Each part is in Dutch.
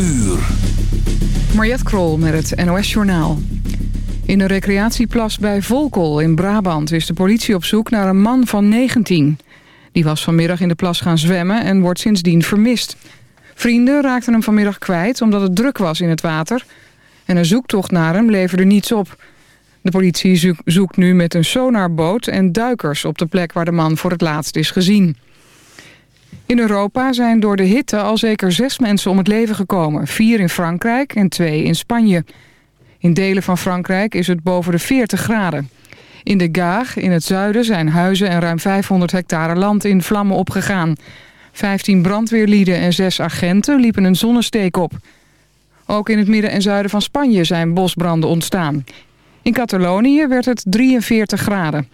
uur. Krol met het NOS Journaal. In een recreatieplas bij Volkel in Brabant is de politie op zoek naar een man van 19. Die was vanmiddag in de plas gaan zwemmen en wordt sindsdien vermist. Vrienden raakten hem vanmiddag kwijt omdat het druk was in het water... en een zoektocht naar hem leverde niets op. De politie zoekt nu met een sonarboot en duikers op de plek waar de man voor het laatst is gezien. In Europa zijn door de hitte al zeker zes mensen om het leven gekomen. Vier in Frankrijk en twee in Spanje. In delen van Frankrijk is het boven de 40 graden. In de Gaag, in het zuiden, zijn huizen en ruim 500 hectare land in vlammen opgegaan. 15 brandweerlieden en zes agenten liepen een zonnesteek op. Ook in het midden en zuiden van Spanje zijn bosbranden ontstaan. In Catalonië werd het 43 graden.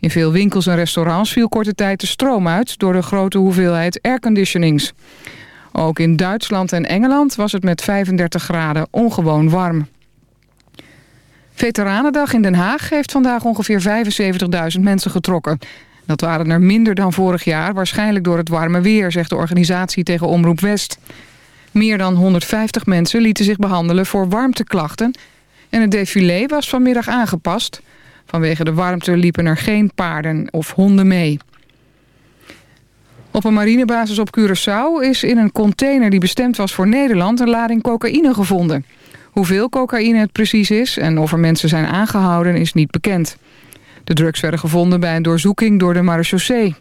In veel winkels en restaurants viel korte tijd de stroom uit... door de grote hoeveelheid airconditionings. Ook in Duitsland en Engeland was het met 35 graden ongewoon warm. Veteranendag in Den Haag heeft vandaag ongeveer 75.000 mensen getrokken. Dat waren er minder dan vorig jaar, waarschijnlijk door het warme weer... zegt de organisatie tegen Omroep West. Meer dan 150 mensen lieten zich behandelen voor warmteklachten... en het défilé was vanmiddag aangepast... Vanwege de warmte liepen er geen paarden of honden mee. Op een marinebasis op Curaçao is in een container die bestemd was voor Nederland... een lading cocaïne gevonden. Hoeveel cocaïne het precies is en of er mensen zijn aangehouden is niet bekend. De drugs werden gevonden bij een doorzoeking door de marechaussee.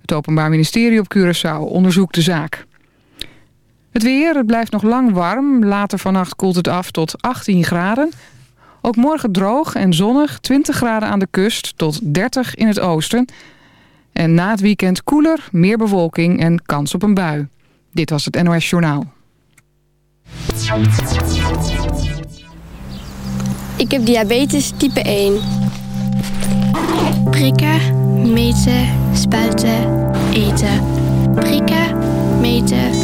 Het Openbaar Ministerie op Curaçao onderzoekt de zaak. Het weer, het blijft nog lang warm. Later vannacht koelt het af tot 18 graden. Ook morgen droog en zonnig, 20 graden aan de kust tot 30 in het oosten. En na het weekend koeler, meer bewolking en kans op een bui. Dit was het NOS Journaal. Ik heb diabetes type 1. Prikken, meten, spuiten, eten. Prikken, meten,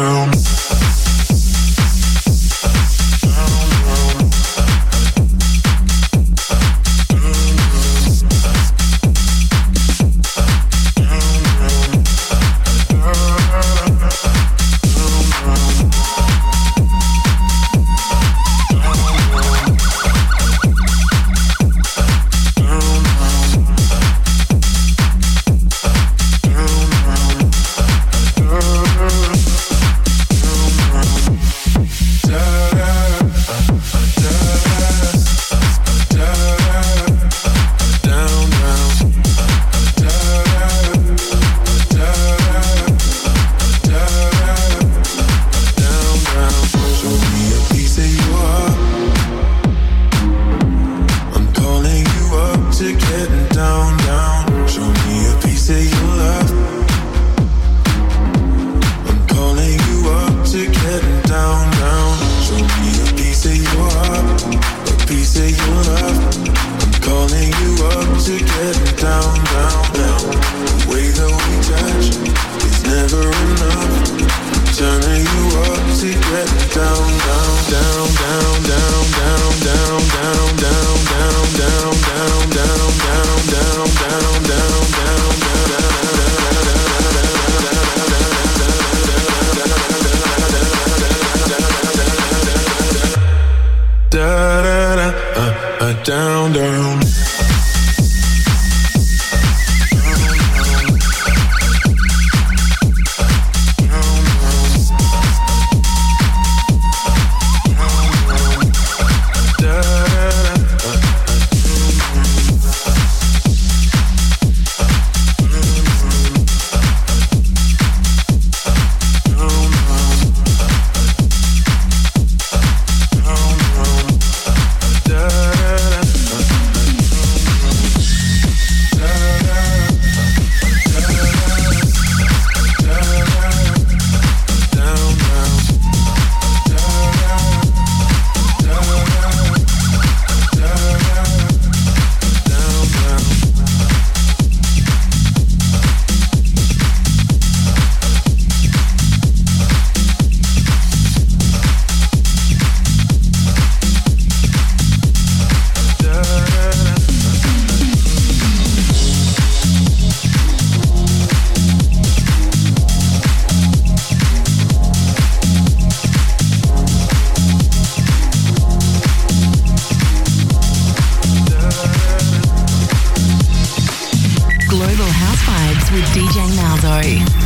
Story.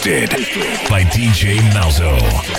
Hosted by DJ Malzo.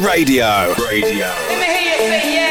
Radio. Radio.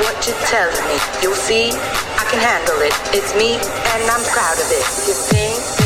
What you're telling me. You'll see, I can handle it. It's me, and I'm proud of it. You sing.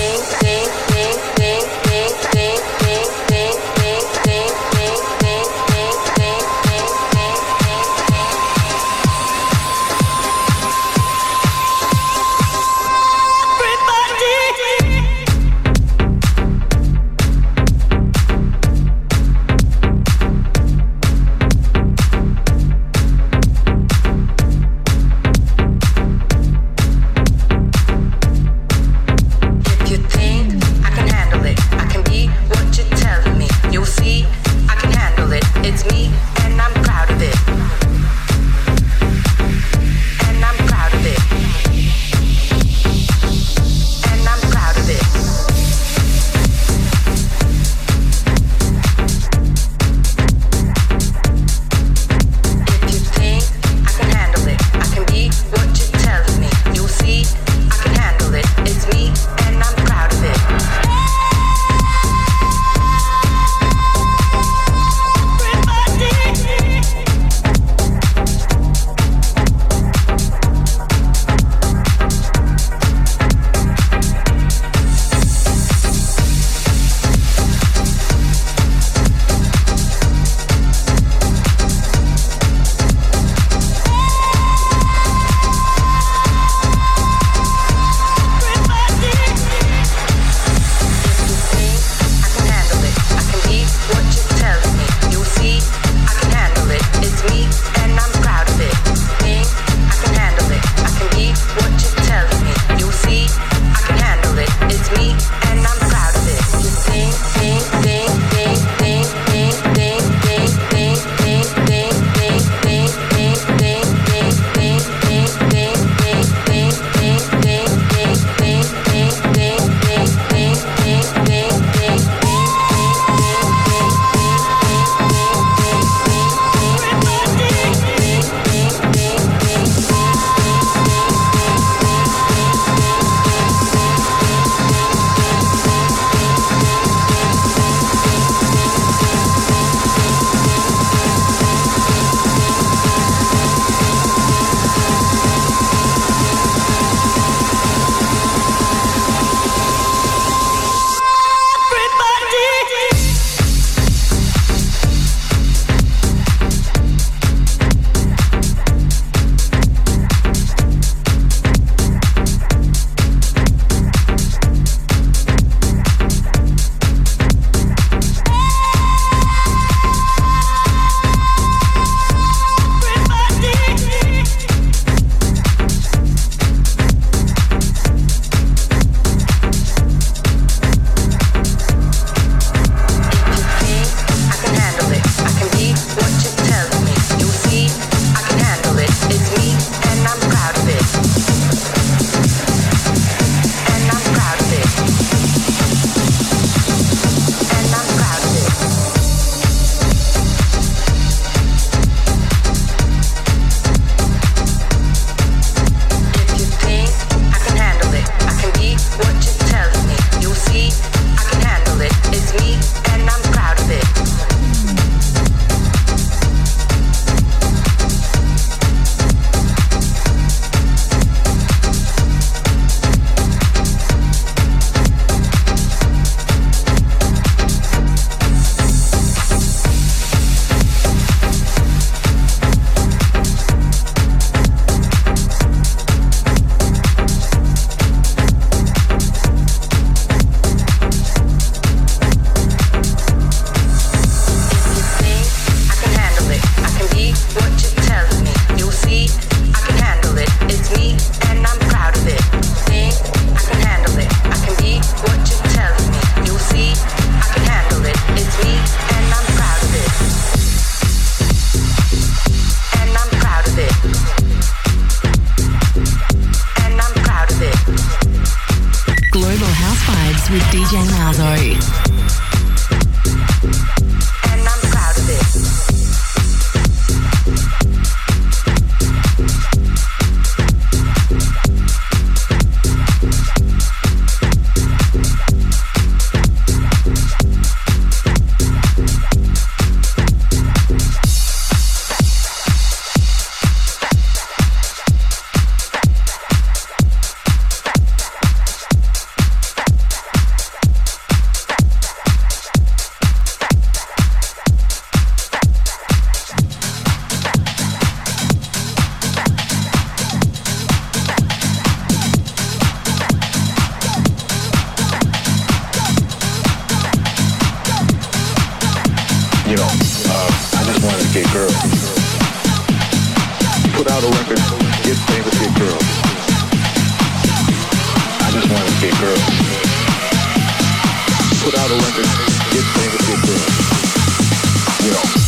put out a record, get famous, get big. You know.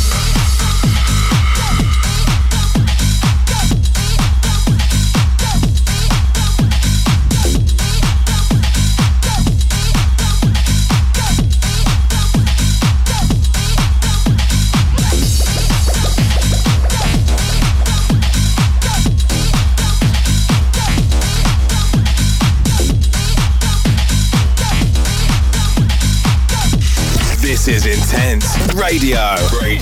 Radio. Radio.